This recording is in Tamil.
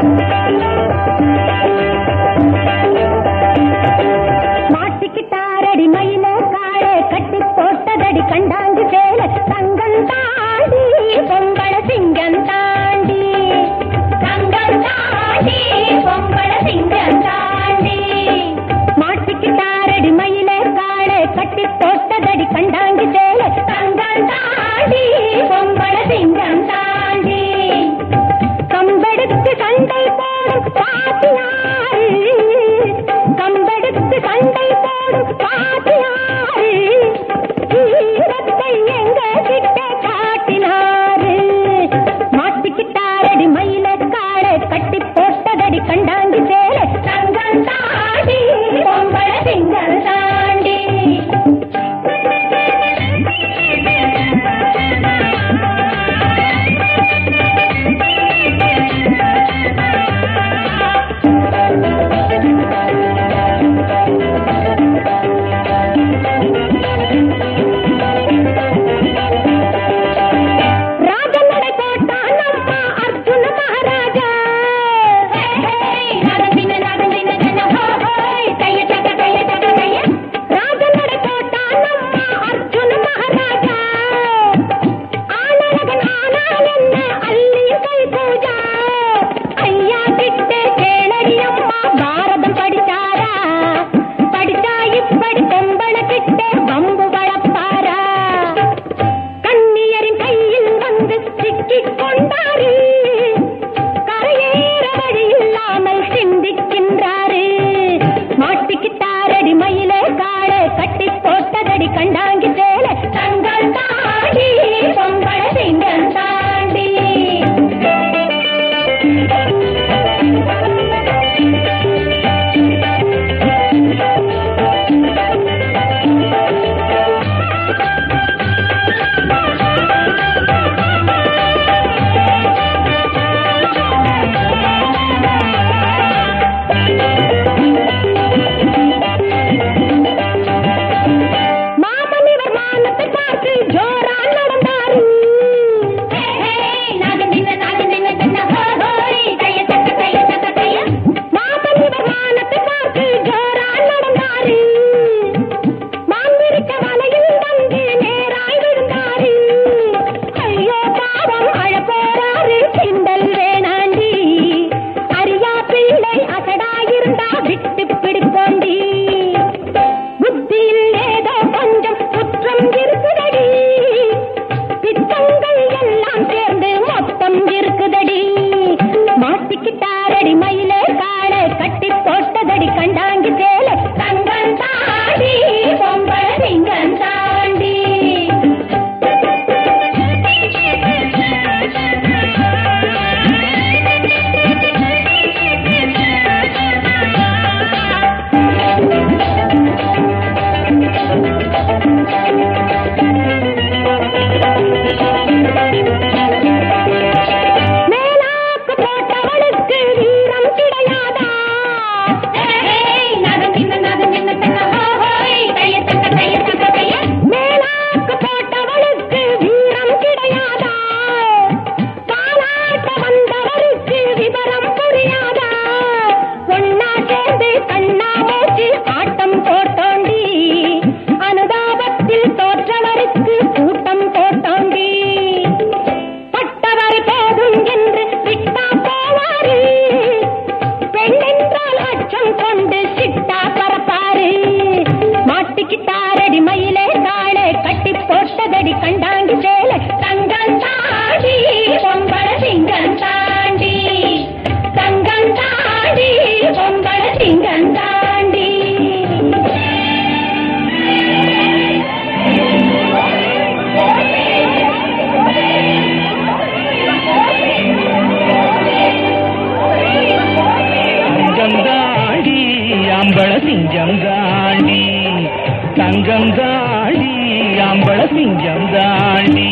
thank you. கண்டாங்கி காலை கட்டி போட்டதடி கண்டாங்கிட்டே. தங்கம் தாண்டி அம்பள சிங்கம் தாண்டி